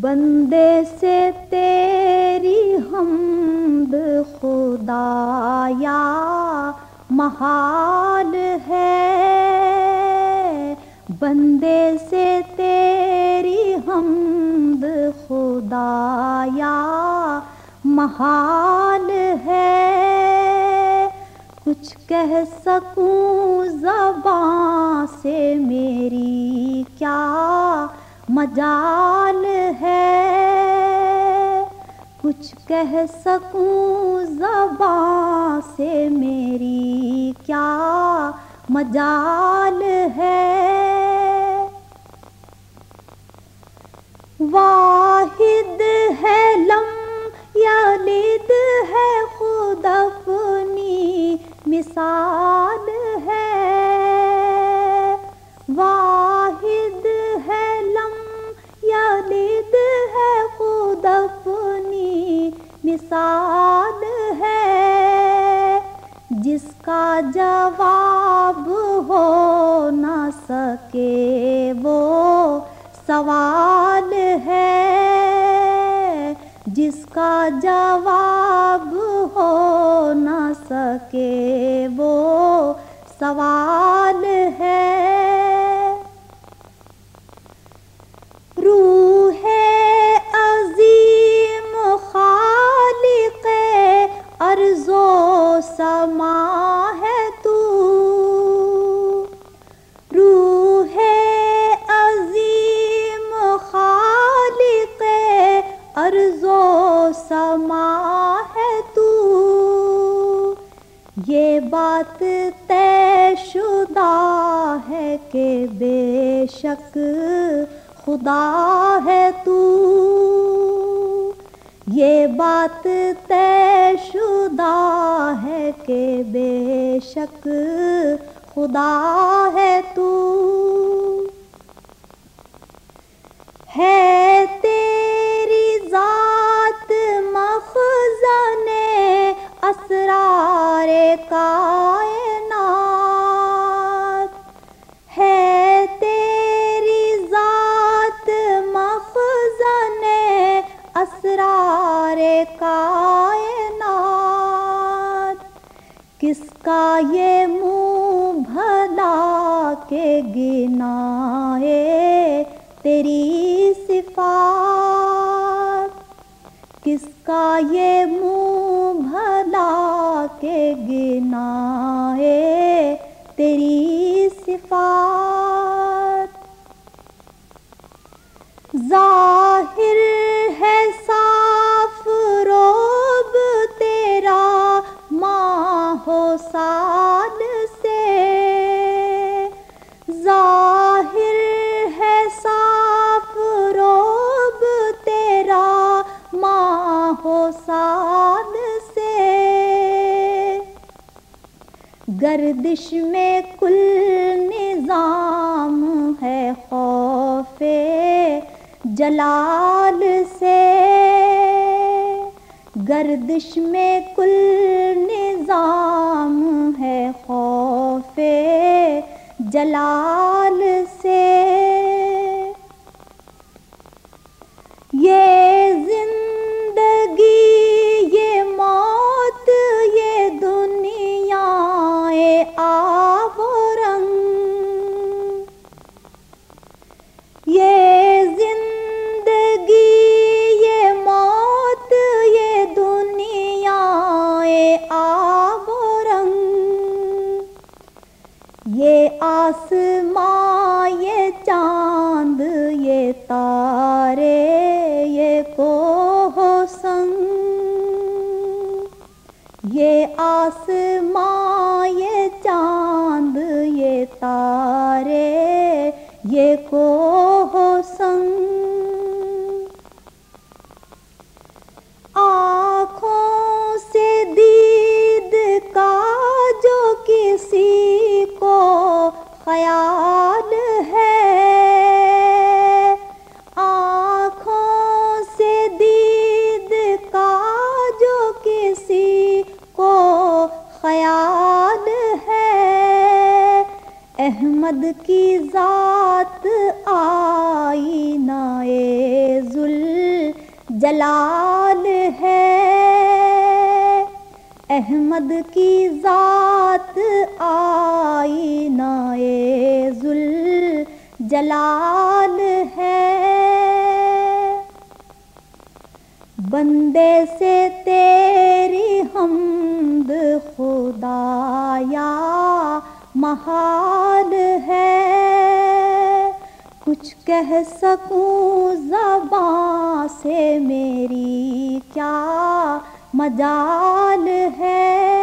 بندے سے تیری حمد خدا یا محال ہے۔ بندے سے تیری حمد خدا یا محال ہے۔ کچھ کہہ سکوں زباں سے میری کیا مجال ہے۔ کچھ کہہ سکوں زباں سے میری کیا مجال ہے۔ واحد ہے اپنی ہے، جس کا جواب ہو نہ سکے وہ سوال ہے۔ جس کا جواب ہو نہ سکے وہ سوال ہے۔ ارض و سما ہے تو یہ بات طے شدہ ہے کہ بے شک خدا ہے تو یہ بات طے شدہ ہے کہ بے شک خدا ہے تو ہے اسرار کائنات ہے تیری ذات مخزن اسرار کائنات کس کا یہ منہ بھلا کے گنائے تیری صفات کس کا یہ منہ بھلا کے گنائے تیری صفات۔ ظاہر گردش میں کل نظام ہے خوف جلال سے۔ گردش میں کل نظام ہے خوف جلال آب رنگ یہ زندگی، یہ موت، یہ دنیا آب و رنگ یہ آسماں، یہ چاند، یہ تارے، یہ کوہ سنگ. یہ آسماں یہ کو احمد کی ذات آئی نائے ذل جلال ہے۔ احمد کی ذات آئی نائے ذل جلال ہے۔ بندے سے تیری حمد خدایا محال ہے۔ کچھ کہہ سکوں زباں سے میری کیا مجال ہے۔